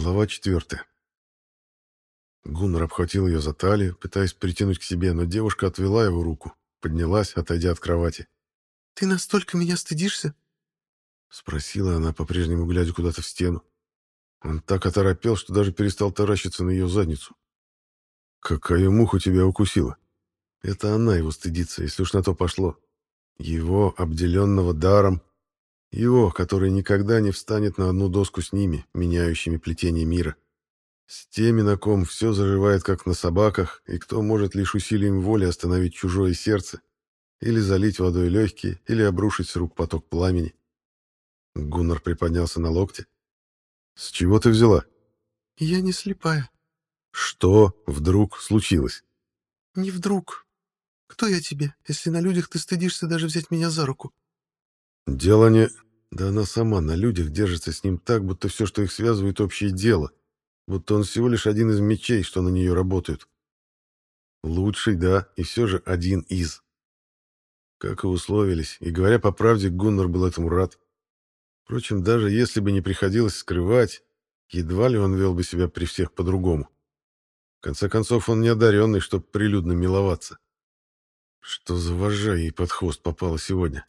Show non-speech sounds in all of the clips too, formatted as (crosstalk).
Глава четвертая. Гуннар обхватил ее за талию, пытаясь притянуть к себе, но девушка отвела его руку, поднялась, отойдя от кровати. «Ты настолько меня стыдишься?» — спросила она, по-прежнему глядя куда-то в стену. Он так оторопел, что даже перестал таращиться на ее задницу. «Какая муха тебя укусила?» Это она его стыдится, если уж на то пошло. Его, обделенного даром, его, который никогда не встанет на одну доску с ними, меняющими плетение мира. С теми, на ком все заживает, как на собаках, и кто может лишь усилием воли остановить чужое сердце, или залить водой легкие, или обрушить с рук поток пламени. Гуннар приподнялся на локте. «С чего ты взяла?» «Я не слепая». «Что вдруг случилось?» «Не вдруг. Кто я тебе, если на людях ты стыдишься даже взять меня за руку?» Дело не... Да она сама на людях держится с ним так, будто все, что их связывает, общее дело. Будто он всего лишь один из мечей, что на нее работают. Лучший, да, и все же один из. Как и условились, и говоря по правде, Гуннар был этому рад. Впрочем, даже если бы не приходилось скрывать, едва ли он вел бы себя при всех по-другому. В конце концов, он не одаренный, чтобы прилюдно миловаться. Что за вожжа ей под хвост попало сегодня?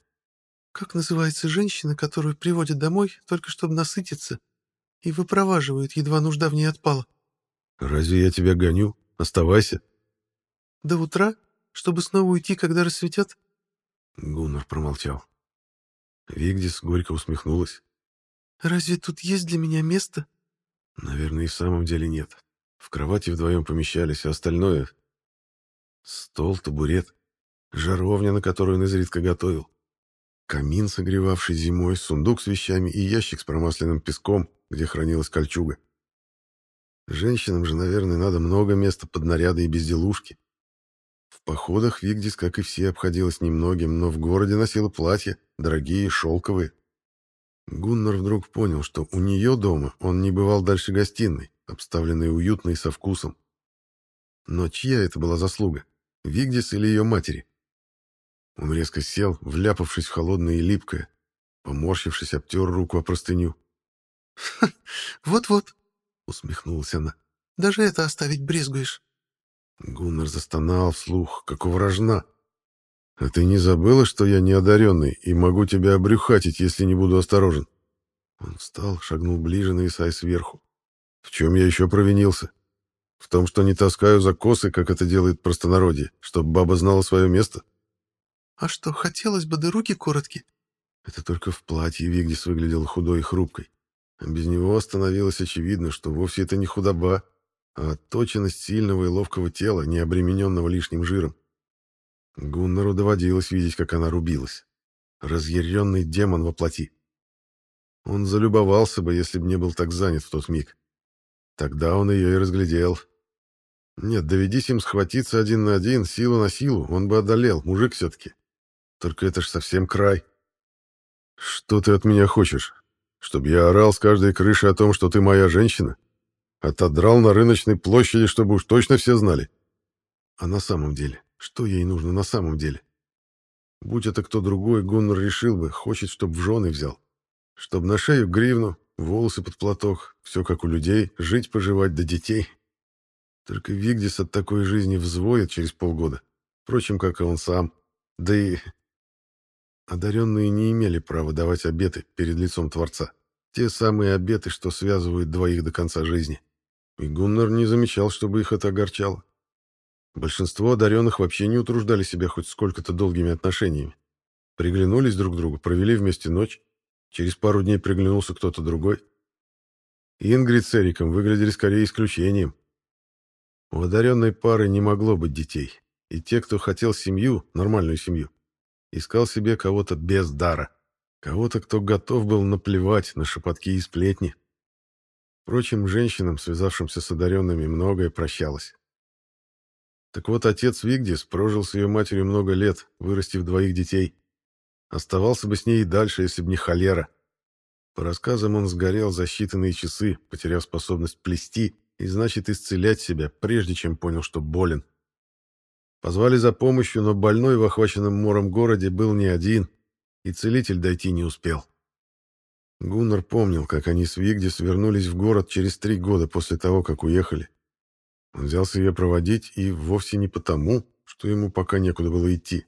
Как называется женщина, которую приводят домой, только чтобы насытиться, и выпроваживают, едва нужда в ней отпала? Разве я тебя гоню? Оставайся. До утра, чтобы снова уйти, когда рассветет? Гуннар промолчал. Вигдис горько усмехнулась. «Разве тут есть для меня место?» «Наверное, и в самом деле нет. В кровати вдвоем помещались, а остальное...» Стол, табурет, жаровня, на которую он изредка готовил. Камин, согревавший зимой, сундук с вещами и ящик с промасленным песком, где хранилась кольчуга. Женщинам же, наверное, надо много места под наряды и безделушки. В походах Вигдис, как и все, обходилась немногим, но в городе носила платья, дорогие, шелковые. Гуннар вдруг понял, что у нее дома он не бывал дальше гостиной, обставленной уютно и со вкусом. Но чья это была заслуга? Вигдис или ее матери? Он резко сел, вляпавшись в холодное и липкое. Поморщившись, обтер руку о простыню. (laughs) «Вот-вот», — усмехнулась она. «Даже это оставить брезгуешь». Гуннар застонал вслух, как у вражна. «А ты не забыла, что я неодаренный и могу тебя обрюхатить, если не буду осторожен?» Он встал, шагнул ближе, нависая сверху. «В чем я еще провинился? В том, что не таскаю за косы, как это делает простонародье, чтобы баба знала свое место?» «А что, хотелось бы, да руки короткие?» Это только в платье Вигдис выглядела худой и хрупкой. А без него становилось очевидно, что вовсе это не худоба, а отточенность сильного и ловкого тела, не обремененного лишним жиром. Гуннару доводилось видеть, как она рубилась. Разъяренный демон во плоти. Он залюбовался бы, если бы не был так занят в тот миг. Тогда он ее и разглядел. Нет, доведись им схватиться один на один, силу на силу, он бы одолел, мужик все-таки. Только это ж совсем край. Что ты от меня хочешь? Чтоб я орал с каждой крыши о том, что ты моя женщина? Отодрал на рыночной площади, чтобы уж точно все знали. А на самом деле, что ей нужно на самом деле? Будь это кто другой, Гуннар решил бы, хочет, чтоб в жены взял. Чтоб на шею гривну, волосы под платок, все как у людей, жить-поживать до детей. Только Вигдис от такой жизни взвоет через полгода. Впрочем, как и он сам. Да и Одаренные не имели права давать обеты перед лицом Творца. Те самые обеты, что связывают двоих до конца жизни. И Гуннар не замечал, чтобы их это огорчало. Большинство одаренных вообще не утруждали себя хоть сколько-то долгими отношениями. Приглянулись друг к другу, провели вместе ночь. Через пару дней приглянулся кто-то другой. Ингрид с Эриком выглядели скорее исключением. У одаренной пары не могло быть детей. И те, кто хотел семью, нормальную семью, Искал себе кого-то без дара. Кого-то, кто готов был наплевать на шепотки и сплетни. Впрочем, женщинам, связавшимся с одаренными, многое прощалось. Так вот, отец Вигдис прожил с ее матерью много лет, вырастив двоих детей. Оставался бы с ней и дальше, если бы не холера. По рассказам, он сгорел за считанные часы, потеряв способность плести и, значит, исцелять себя, прежде чем понял, что болен. Позвали за помощью, но больной в охваченном мором городе был не один, и целитель дойти не успел. Гуннар помнил, как они с Вигдис вернулись в город через три года после того, как уехали. Он взялся ее проводить и вовсе не потому, что ему пока некуда было идти.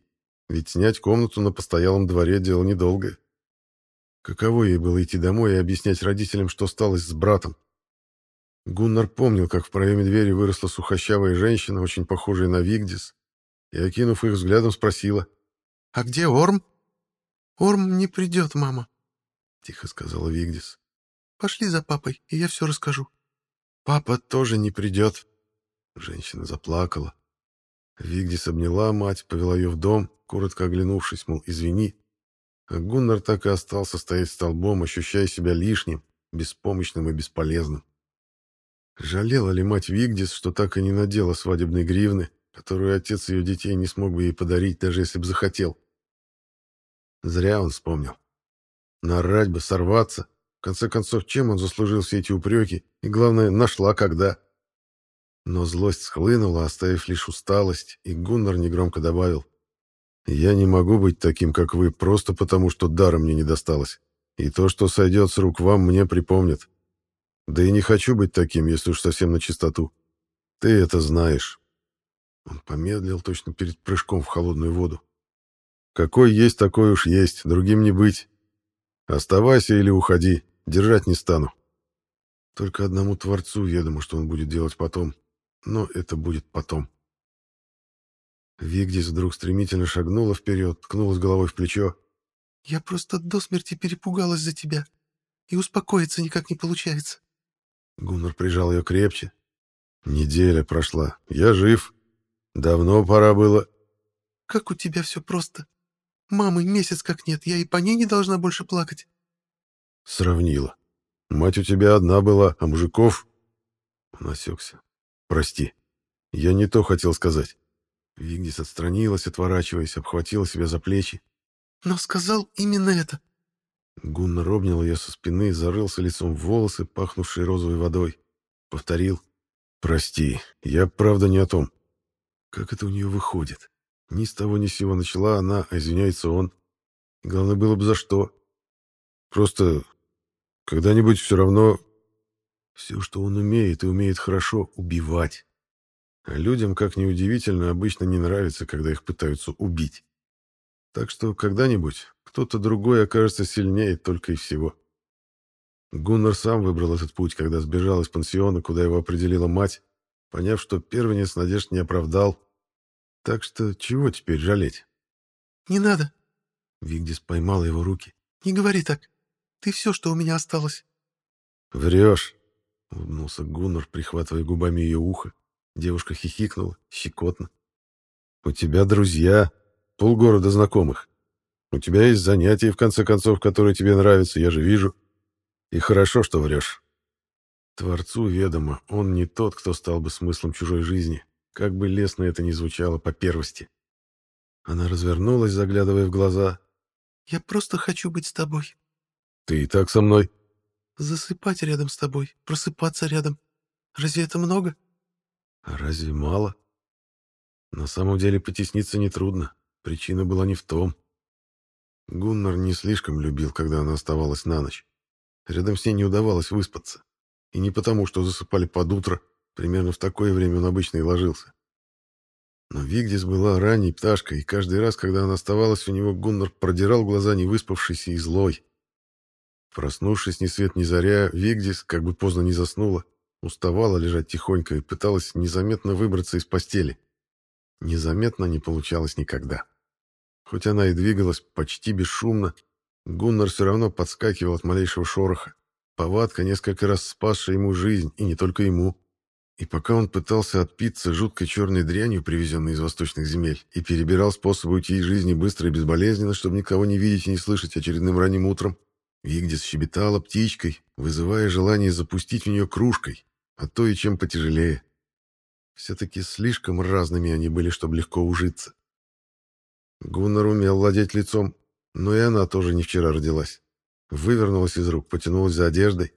Ведь снять комнату на постоялом дворе – дело недолгое. Каково ей было идти домой и объяснять родителям, что сталось с братом? Гуннар помнил, как в проеме двери выросла сухощавая женщина, очень похожая на Вигдис, и, окинув их взглядом, спросила. «А где Орм?» «Орм не придет, мама», — тихо сказала Вигдис. «Пошли за папой, и я все расскажу». «Папа тоже не придет». Женщина заплакала. Вигдис обняла мать, повела ее в дом, коротко оглянувшись, мол, извини. А Гуннар так и остался стоять столбом, ощущая себя лишним, беспомощным и бесполезным. Жалела ли мать Вигдис, что так и не надела свадебной гривны, которую отец ее детей не смог бы ей подарить, даже если бы захотел? Зря он вспомнил. Нарать бы, сорваться. В конце концов, чем он заслужил все эти упреки? И, главное, нашла когда. Но злость схлынула, оставив лишь усталость, и Гуннар негромко добавил. «Я не могу быть таким, как вы, просто потому, что дара мне не досталось. И то, что сойдет с рук вам, мне припомнит. Да и не хочу быть таким, если уж совсем на чистоту. Ты это знаешь». Он помедлил точно перед прыжком в холодную воду. «Какой есть, такой уж есть, другим не быть. Оставайся или уходи, держать не стану. Только одному Творцу ведомо, что он будет делать потом. Но это будет потом. Вигдис вдруг стремительно шагнула вперед, ткнулась головой в плечо. «Я просто до смерти перепугалась за тебя, и успокоиться никак не получается». Гуннар прижал ее крепче. «Неделя прошла. Я жив. Давно пора было...» «Как у тебя все просто. Мамы месяц как нет, я и по ней не должна больше плакать». Сравнила. «Мать у тебя одна была, а мужиков...» Он осекся. «Прости. Я не то хотел сказать». Вигдис отстранилась, отворачиваясь, обхватила себя за плечи. «Но сказал именно это». Гуннар обнял ее со спины, зарылся лицом в волосы, пахнувшие розовой водой. Повторил. «Прости, я правда не о том». Как это у нее выходит? Ни с того ни с сего начала она, а извиняется он. Главное было бы за что. Просто когда-нибудь все равно все, что он умеет, и умеет хорошо, убивать. А людям, как ни удивительно, обычно не нравится, когда их пытаются убить. Так что когда-нибудь кто-то другой окажется сильнее только и всего. Гуннар сам выбрал этот путь, когда сбежал из пансиона, куда его определила мать, поняв, что первенец надежд не оправдал. Так что чего теперь жалеть? «Не надо!» Вигдис поймала его руки. «Не говори так. Ты все, что у меня осталось». «Врешь!» — улыбнулся Гуннар, прихватывая губами ее ухо. Девушка хихикнула, щекотно. «У тебя друзья, полгорода знакомых. У тебя есть занятия, в конце концов, которые тебе нравятся, я же вижу. И хорошо, что врешь. Творцу ведомо, он не тот, кто стал бы смыслом чужой жизни, как бы лестно это ни звучало по первости. Она развернулась, заглядывая в глаза. «Я просто хочу быть с тобой». «Ты и так со мной?» Засыпать рядом с тобой, просыпаться рядом. Разве это много? А разве мало? На самом деле потесниться нетрудно. Причина была не в том. Гуннар не слишком любил, когда она оставалась на ночь. Рядом с ней не удавалось выспаться. И не потому, что засыпали под утро. Примерно в такое время он обычно и ложился. Но Вигдис была ранней пташкой, и каждый раз, когда она оставалась у него, Гуннар продирал глаза невыспавшийся и злой. Проснувшись ни свет ни заря, Вигдис, как бы поздно не заснула, уставала лежать тихонько и пыталась незаметно выбраться из постели. Незаметно не получалось никогда. Хоть она и двигалась почти бесшумно, Гуннар все равно подскакивал от малейшего шороха. Повадка, несколько раз спасшая ему жизнь, и не только ему. И пока он пытался отпиться жуткой черной дрянью, привезенной из восточных земель, и перебирал способы уйти из жизни быстро и безболезненно, чтобы никого не видеть и не слышать очередным ранним утром, Вигдис щебетала птичкой, вызывая желание запустить в нее кружкой, а то и чем потяжелее. Все-таки слишком разными они были, чтобы легко ужиться. Гуннар умел владеть лицом, но и она тоже не вчера родилась. Вывернулась из рук, потянулась за одеждой.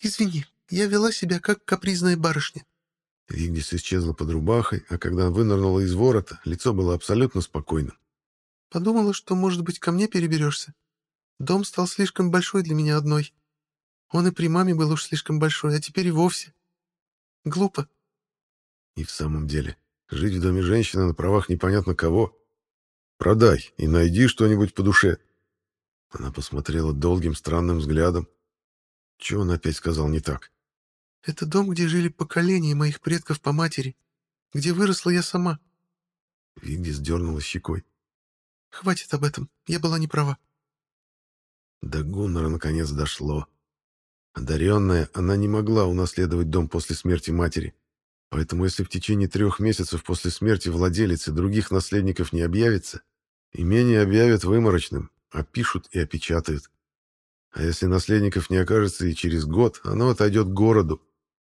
«Извини, я вела себя как капризная барышня». Вигдис исчезла под рубахой, а когда вынырнула из ворота, лицо было абсолютно спокойным. «Подумала, что, может быть, ко мне переберешься?» Дом стал слишком большой для меня одной. Он и при маме был уж слишком большой, а теперь и вовсе. Глупо. И в самом деле, жить в доме женщины на правах непонятно кого. Продай и найди что-нибудь по душе. Она посмотрела долгим странным взглядом. Чего он опять сказал не так? Это дом, где жили поколения моих предков по матери, где выросла я сама. Вигди сдернула щекой. Хватит об этом, я была не права. До Гуннера наконец дошло. Одаренная, она не могла унаследовать дом после смерти матери. Поэтому если в течение трех месяцев после смерти владелицы других наследников не объявится, имение объявят выморочным, опишут и опечатают. А если наследников не окажется и через год, оно отойдет к городу,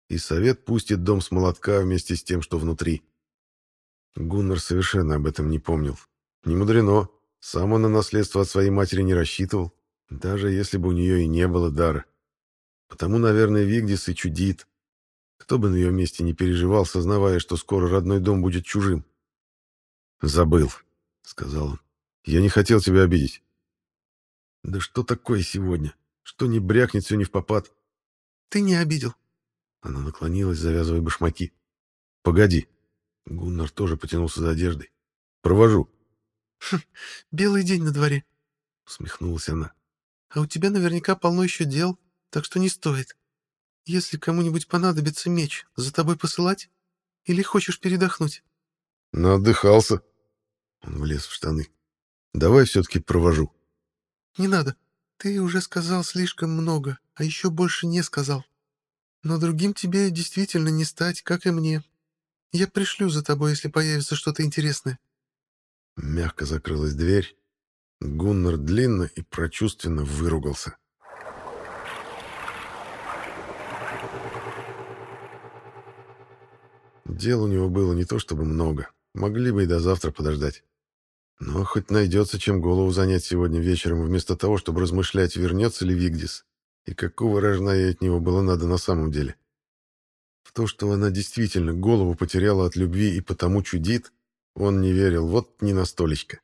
и совет пустит дом с молотка вместе с тем, что внутри. Гуннар совершенно об этом не помнил. Не мудрено, сам он на наследство от своей матери не рассчитывал, даже если бы у нее и не было дара. Потому, наверное, Вигдис и чудит. Кто бы на ее месте не переживал, сознавая, что скоро родной дом будет чужим. «Забыл», — сказал он. «Я не хотел тебя обидеть». «Да что такое сегодня? Что не брякнет все не в попад?» «Ты не обидел». Она наклонилась, завязывая башмаки. «Погоди». Гуннар тоже потянулся за одеждой. «Провожу». «Хм, белый день на дворе», — усмехнулась она. «А у тебя наверняка полно еще дел, так что не стоит. Если кому-нибудь понадобится меч, за тобой посылать? Или хочешь передохнуть?» «Наотдыхался». Он влез в штаны. «Давай все-таки провожу». «Не надо. Ты уже сказал слишком много, а еще больше не сказал. Но другим тебе действительно не стать, как и мне. Я пришлю за тобой, если появится что-то интересное». Мягко закрылась дверь. Гуннар длинно и прочувственно выругался. Дел у него было не то чтобы много. Могли бы и до завтра подождать. Но хоть найдется, чем голову занять сегодня вечером, вместо того, чтобы размышлять, вернется ли Вигдис, и какого рожна ей от него было надо на самом деле. В то, что она действительно голову потеряла от любви и потому чудит, он не верил, вот не на столечко.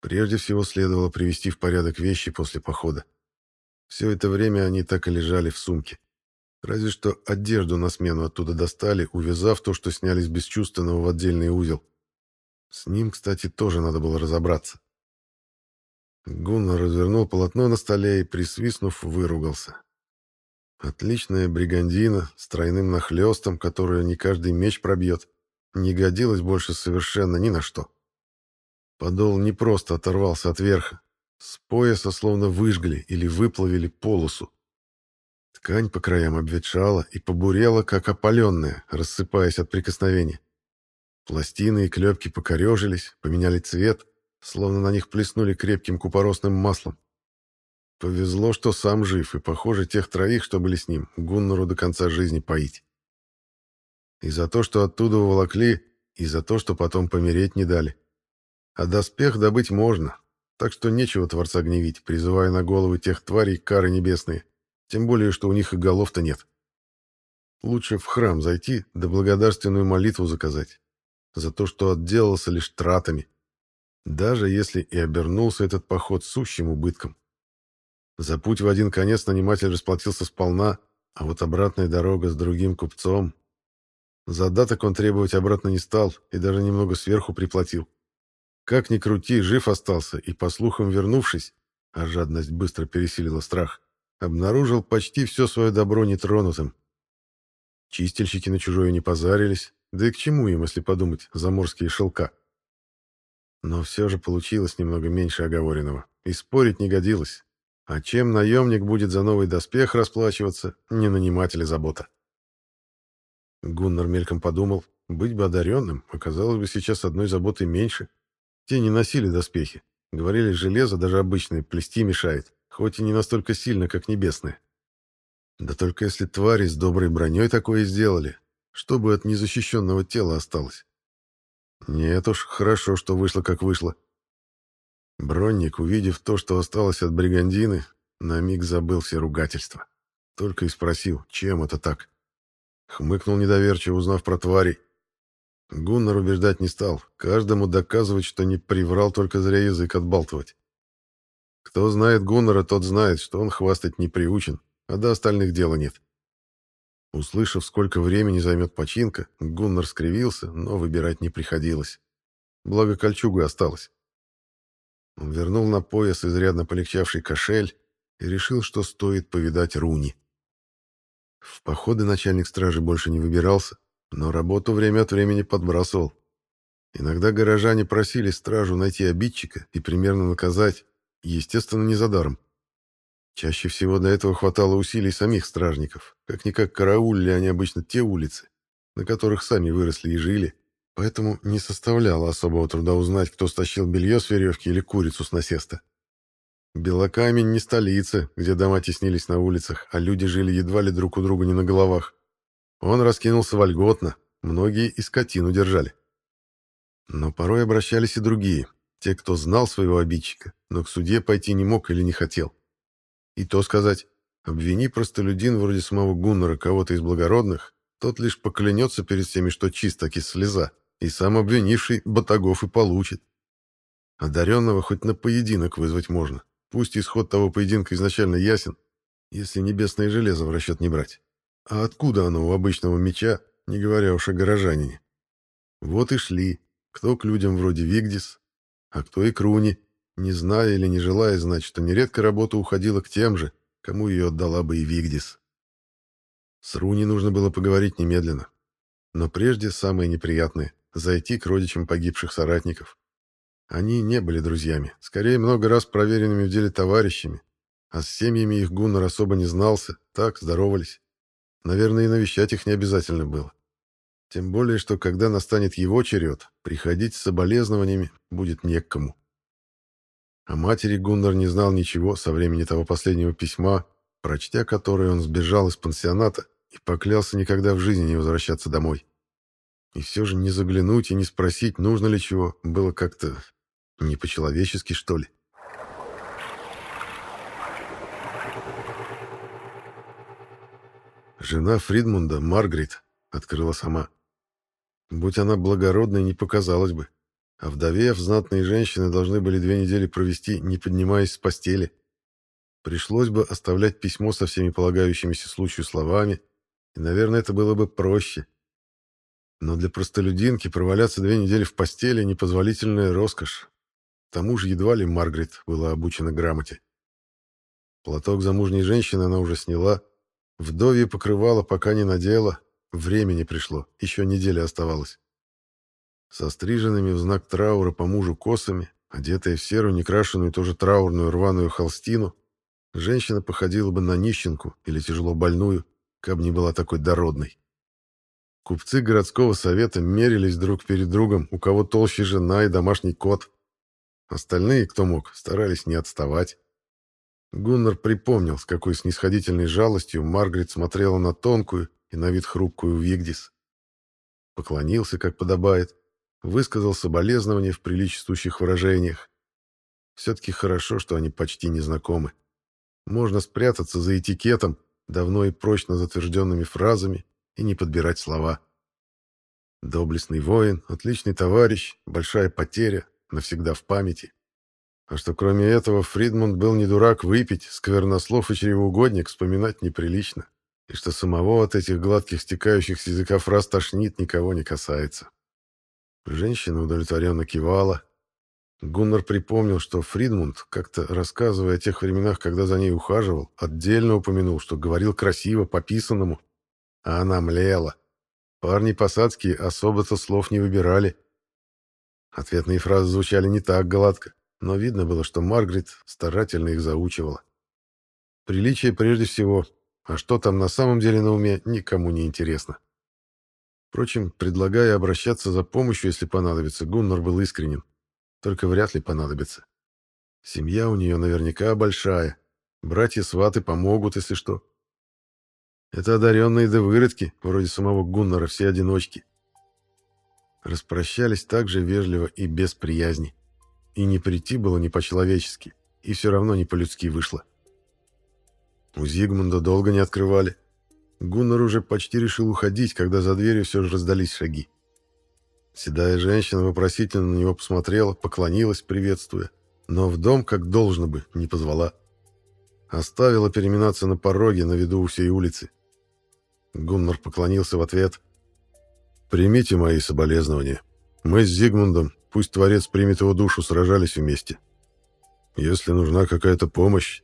Прежде всего следовало привести в порядок вещи после похода. Все это время они так и лежали в сумке. Разве что одежду на смену оттуда достали, увязав то, что сняли с бесчувственного в отдельный узел. С ним, кстати, тоже надо было разобраться. Гуннар развернул полотно на столе и, присвистнув, выругался. Отличная бригандина с тройным нахлестом, которую не каждый меч пробьет, не годилась больше совершенно ни на что. Подол не просто оторвался от верха. С пояса словно выжгли или выплавили полосу. Ткань по краям обветшала и побурела, как опаленная, рассыпаясь от прикосновения. Пластины и клепки покорежились, поменяли цвет, словно на них плеснули крепким купоросным маслом. Повезло, что сам жив, и, похоже, тех троих, что были с ним, Гуннору до конца жизни поить. И за то, что оттуда уволокли, и за то, что потом помереть не дали. А доспех добыть можно, так что нечего Творца гневить, призывая на головы тех тварей кары небесные, тем более, что у них и голов-то нет. Лучше в храм зайти, да благодарственную молитву заказать, за то, что отделался лишь тратами, даже если и обернулся этот поход сущим убытком. За путь в один конец наниматель расплатился сполна, а вот обратная дорога с другим купцом... Задаток он требовать обратно не стал и даже немного сверху приплатил. Как ни крути, жив остался и, по слухам вернувшись, а жадность быстро пересилила страх, обнаружил почти все свое добро нетронутым. Чистильщики на чужое не позарились, да и к чему им, если подумать, заморские шелка. Но все же получилось немного меньше оговоренного, и спорить не годилось. А чем наемник будет за новый доспех расплачиваться, не нанимателя забота. Гуннар мельком подумал, быть бы одаренным оказалось бы сейчас одной заботой меньше. Те не носили доспехи. Говорили, железо, даже обычное, плести мешает, хоть и не настолько сильно, как небесное. Да только если твари с доброй броней такое сделали, что бы от незащищенного тела осталось? Нет уж, хорошо, что вышло, как вышло. Бронник, увидев то, что осталось от бригандины, на миг забыл все ругательства. Только и спросил, чем это так. Хмыкнул недоверчиво, узнав про тварей. Гуннар убеждать не стал, каждому доказывать, что не приврал, только зря язык отбалтывать. Кто знает Гуннера, тот знает, что он хвастать не приучен, а до остальных дела нет. Услышав, сколько времени займет починка, Гуннар скривился, но выбирать не приходилось. Благо кольчугу осталось. Он вернул на пояс изрядно полегчавший кошель и решил, что стоит повидать Руни. В походы начальник стражи больше не выбирался, но работу время от времени подбрасывал. Иногда горожане просили стражу найти обидчика и примерно наказать, естественно, не за даром. Чаще всего для этого хватало усилий самих стражников. Как-никак караулили они обычно те улицы, на которых сами выросли и жили, поэтому не составляло особого труда узнать, кто стащил белье с веревки или курицу с насеста. Белокамень не столица, где дома теснились на улицах, а люди жили едва ли друг у друга не на головах. Он раскинулся вольготно, многие и скотину держали. Но порой обращались и другие, те, кто знал своего обидчика, но к суде пойти не мог или не хотел. И то сказать, обвини простолюдин вроде самого Гуннера кого-то из благородных, тот лишь поклянется перед всеми, что чист таки слеза, и сам обвинивший батагов и получит. Одаренного хоть на поединок вызвать можно. Пусть исход того поединка изначально ясен, если небесное железо в расчет не брать. А откуда оно у обычного меча, не говоря уж о горожанине? Вот и шли, кто к людям вроде Вигдис, а кто и к Руни, не зная или не желая знать, что нередко работа уходила к тем же, кому ее отдала бы и Вигдис. С Руни нужно было поговорить немедленно. Но прежде самое неприятное — зайти к родичам погибших соратников. Они не были друзьями, скорее много раз проверенными в деле товарищами, а с семьями их Гуннар особо не знался, так здоровались. Наверное, и навещать их не обязательно было. Тем более, что когда настанет его черед, приходить с соболезнованиями будет не к. О матери Гуннар не знал ничего со времени того последнего письма, прочтя которое он сбежал из пансионата и поклялся никогда в жизни не возвращаться домой. И все же не заглянуть и не спросить, нужно ли чего, было как-то не по-человечески, что ли. Жена Фридмунда, Маргарет, открыла сама. Будь она благородной, не показалось бы. А вдовев, знатные женщины должны были две недели провести, не поднимаясь с постели. Пришлось бы оставлять письмо со всеми полагающимися случаю словами, и, наверное, это было бы проще. Но для простолюдинки проваляться две недели в постели — непозволительная роскошь. К тому же едва ли Маргарет была обучена грамоте. Платок замужней женщины она уже сняла. Вдовье покрывало пока не надела. Времени пришло, еще неделя оставалась. Со стриженными в знак траура по мужу косами, одетая в серую, некрашенную, тоже траурную рваную холстину, женщина походила бы на нищенку или тяжело больную, каб не была такой дородной. Купцы городского совета мерились друг перед другом, у кого толще жена и домашний кот. Остальные, кто мог, старались не отставать. Гуннар припомнил, с какой снисходительной жалостью Маргарет смотрела на тонкую и на вид хрупкую Вигдис. Поклонился, как подобает, высказал соболезнования в приличествующих выражениях. Все-таки хорошо, что они почти не знакомы. Можно спрятаться за этикетом, давно и прочно затвержденными фразами, и не подбирать слова. Доблестный воин, отличный товарищ, большая потеря, навсегда в памяти. А что кроме этого Фридмунд был не дурак выпить, сквернослов и чревоугодник вспоминать неприлично, и что самого от этих гладких стекающих с языка фраз тошнит никого не касается. Женщина удовлетворенно кивала. Гуннар припомнил, что Фридмунд, как-то рассказывая о тех временах, когда за ней ухаживал, отдельно упомянул, что говорил красиво, по-писанному, а она млела. Парни посадские особо-то слов не выбирали. Ответные фразы звучали не так гладко, но видно было, что Маргарет старательно их заучивала. Приличие прежде всего, а что там на самом деле на уме, никому не интересно. Впрочем, предлагая обращаться за помощью, если понадобится, Гуннар был искренен. Только вряд ли понадобится. Семья у нее наверняка большая. Братья-сваты помогут, если что. Это одаренные да выродки, вроде самого Гуннара, все одиночки. Распрощались так же вежливо и без приязни. И не прийти было не по-человечески, и все равно не по-людски вышло. У Зигмунда долго не открывали. Гуннар уже почти решил уходить, когда за дверью все же раздались шаги. Седая женщина вопросительно на него посмотрела, поклонилась, приветствуя, но в дом, как должно бы, не позвала. Оставила переминаться на пороге на виду у всей улицы. Гуннар поклонился в ответ. «Примите мои соболезнования. Мы с Зигмундом, пусть Творец примет его душу, сражались вместе. Если нужна какая-то помощь...»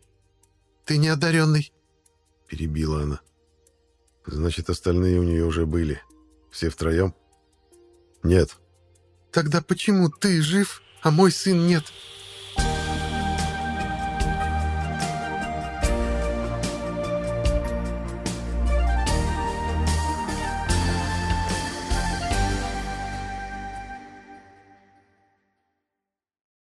«Ты неодаренный», — перебила она. «Значит, остальные у нее уже были. Все втроем?» «Нет». «Тогда почему ты жив, а мой сын нет?»